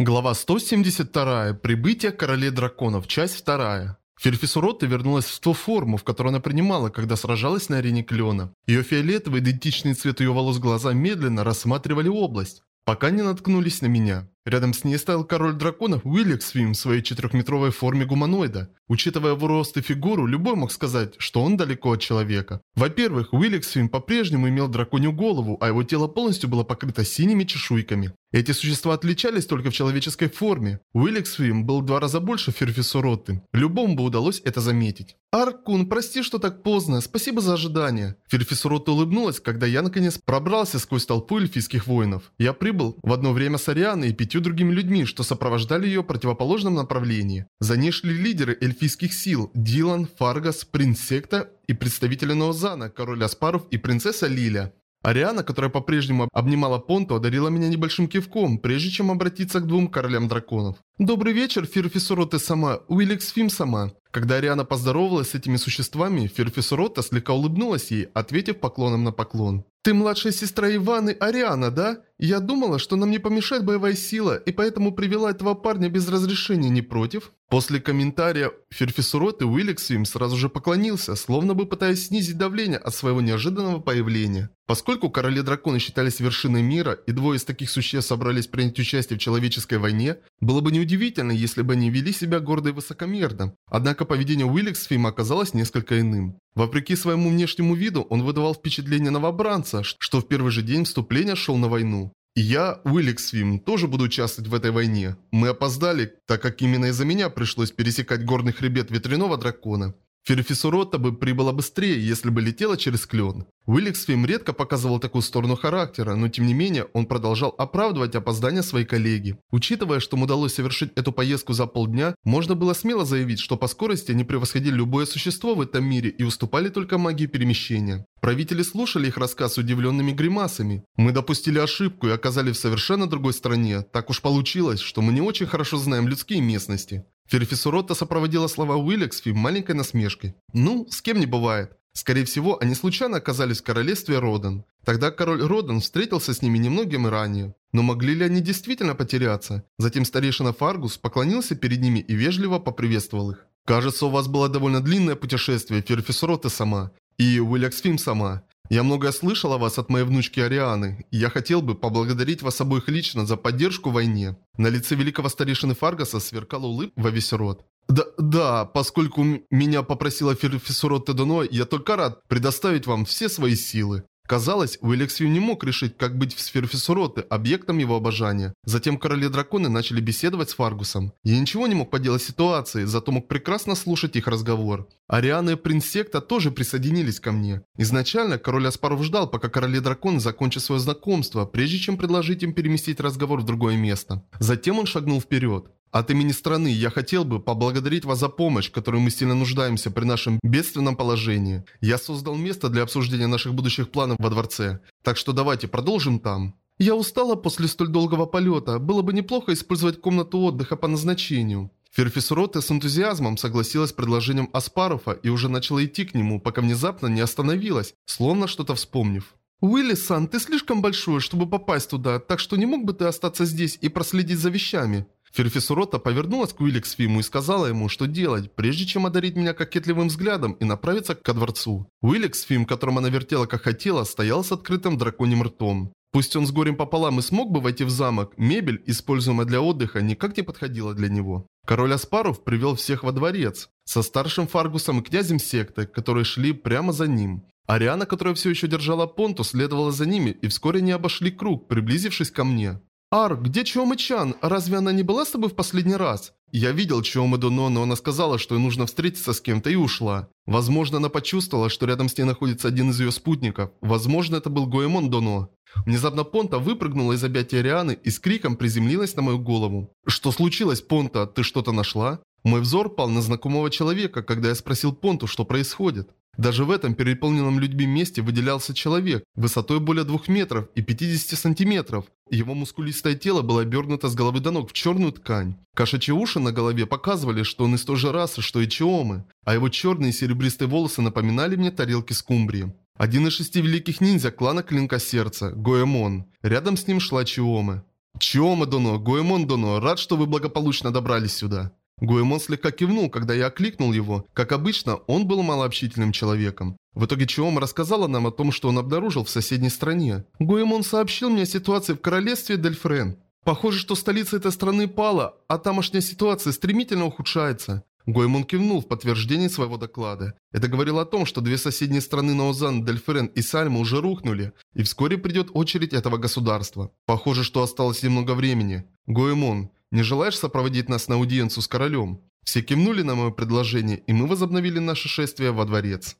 Глава 172. Прибытие королей драконов. Часть 2. Ферфисурота вернулась в ту форму, в которой она принимала, когда сражалась на арене Клена. Ее фиолетовый, идентичный цвет ее волос глаза медленно рассматривали область, пока не наткнулись на меня. Рядом с ней стоял король драконов Уилликсвим в своей четырехметровой форме гуманоида. Учитывая его рост и фигуру, любой мог сказать, что он далеко от человека. Во-первых, Уилликсвим по-прежнему имел драконью голову, а его тело полностью было покрыто синими чешуйками. Эти существа отличались только в человеческой форме. Уилликсвим был в два раза больше Ферфисуротты. Любому бы удалось это заметить. «Аркун, прости, что так поздно. Спасибо за ожидание». Ферфисуротта улыбнулась, когда я наконец пробрался сквозь толпу эльфийских воинов. Я прибыл в одно время с Арианой и пятью другими людьми, что сопровождали ее в противоположном направлении. За ней шли лидеры эльфийских сил – Дилан, Фаргас, принц Секта и представители Ноозана, король Аспаров и принцесса Лиля. Ариана, которая по-прежнему обнимала Понту, одарила меня небольшим кивком, прежде чем обратиться к двум королям драконов. «Добрый вечер, Фирфисуроте сама, Уилликс Фим сама». Когда Ариана поздоровалась с этими существами, Фирфисурота слегка улыбнулась ей, ответив поклоном на поклон. «Ты младшая сестра Иваны, Ариана, да? Я думала, что нам не помешает боевая сила, и поэтому привела этого парня без разрешения, не против?» После комментария Ферфисуроты Уилликсвим сразу же поклонился, словно бы пытаясь снизить давление от своего неожиданного появления. Поскольку короли-драконы считались вершиной мира, и двое из таких существ собрались принять участие в человеческой войне, было бы неудивительно, если бы они вели себя гордо и высокомерно. Однако поведение Уилликсвима оказалось несколько иным. Вопреки своему внешнему виду, он выдавал впечатление новобранца, что в первый же день вступления шел на войну. Я, Уилликсвим, тоже буду участвовать в этой войне. Мы опоздали, так как именно из-за меня пришлось пересекать горный хребет ветряного дракона. Ферфисурота бы прибыла быстрее, если бы летела через клен. Уилликсфим редко показывал такую сторону характера, но тем не менее он продолжал оправдывать опоздание своей коллеги. Учитывая, что ему удалось совершить эту поездку за полдня, можно было смело заявить, что по скорости они превосходили любое существо в этом мире и уступали только магии перемещения. Правители слушали их рассказ с удивленными гримасами. Мы допустили ошибку и оказались в совершенно другой стране. Так уж получилось, что мы не очень хорошо знаем людские местности. Ферфисурота сопроводила слова Уиллексфи маленькой насмешкой. Ну, с кем не бывает. Скорее всего, они случайно оказались в королевстве Роден. Тогда король Роден встретился с ними немногим ранее. Но могли ли они действительно потеряться? Затем старейшина Фаргус поклонился перед ними и вежливо поприветствовал их. «Кажется, у вас было довольно длинное путешествие, Ферфисурота сама. И Уиллексфим сама. Я многое слышал о вас от моей внучки Арианы, я хотел бы поблагодарить вас обоих лично за поддержку в войне». На лице великого старейшины Фаргаса сверкала улыбка во весь рот. Да, да, поскольку меня попросила Ферфисурот Тедуно, я только рад предоставить вам все свои силы. Казалось, Уэлексию не мог решить, как быть в сфере Фиссуроты, объектом его обожания. Затем короли-драконы начали беседовать с Фаргусом. Я ничего не мог поделать ситуации, зато мог прекрасно слушать их разговор. Ариана и принц Секта тоже присоединились ко мне. Изначально король Аспаров ждал, пока короли-драконы закончат свое знакомство, прежде чем предложить им переместить разговор в другое место. Затем он шагнул вперед. От имени страны я хотел бы поблагодарить вас за помощь, которую мы сильно нуждаемся при нашем бедственном положении. Я создал место для обсуждения наших будущих планов во дворце, так что давайте продолжим там. Я устала после столь долгого полета, было бы неплохо использовать комнату отдыха по назначению. Ферфисуроте с энтузиазмом согласилась с предложением Аспаруфа и уже начала идти к нему, пока внезапно не остановилась, словно что-то вспомнив. «Уилли-сан, ты слишком большой, чтобы попасть туда, так что не мог бы ты остаться здесь и проследить за вещами?» Ферфисурота повернулась к Уилликсфиму и сказала ему, что делать, прежде чем одарить меня кокетливым взглядом и направиться ко дворцу. Уилликсфим, которым она вертела как хотела, стоял с открытым драконьим ртом. Пусть он с горем пополам и смог бы войти в замок, мебель, используемая для отдыха, никак не подходила для него. Король Аспаров привел всех во дворец, со старшим Фаргусом и князем секты, которые шли прямо за ним. Ариана, которая все еще держала понту, следовала за ними и вскоре не обошли круг, приблизившись ко мне. «Ар, где Чиомы-чан? Разве она не была с тобой в последний раз?» Я видел Чиомы Доно, но она сказала, что ей нужно встретиться с кем-то и ушла. Возможно, она почувствовала, что рядом с ней находится один из ее спутников. Возможно, это был Гоэмон Доно. Внезапно Понта выпрыгнула из объятия Рианы и с криком приземлилась на мою голову. «Что случилось, Понта? Ты что-то нашла?» Мой взор пал на знакомого человека, когда я спросил Понту, что происходит. Даже в этом переполненном людьми месте выделялся человек, высотой более 2 метров и 50 сантиметров. Его мускулистое тело было обернуто с головы до ног в черную ткань. Кошачьи уши на голове показывали, что он из той же расы, что и Чиомы, а его черные серебристые волосы напоминали мне тарелки скумбрии. Один из шести великих ниндзя клана Клинка Сердца, Гоэмон. Рядом с ним шла Чиомы. Чиома Доно, Гуэмон Доно, рад, что вы благополучно добрались сюда. Гуэмон слегка кивнул, когда я окликнул его. Как обычно, он был малообщительным человеком. В итоге Чиома рассказала нам о том, что он обнаружил в соседней стране. Гуэмон сообщил мне о ситуации в королевстве Дельфрен. Похоже, что столица этой страны пала, а тамошняя ситуация стремительно ухудшается. Гоймун кивнул в подтверждении своего доклада. Это говорило о том, что две соседние страны Наузан, Дельферен и Сальма уже рухнули, и вскоре придет очередь этого государства. Похоже, что осталось немного времени. Гоймун, не желаешь сопроводить нас на аудиенцию с королем? Все кивнули на мое предложение, и мы возобновили наше шествие во дворец.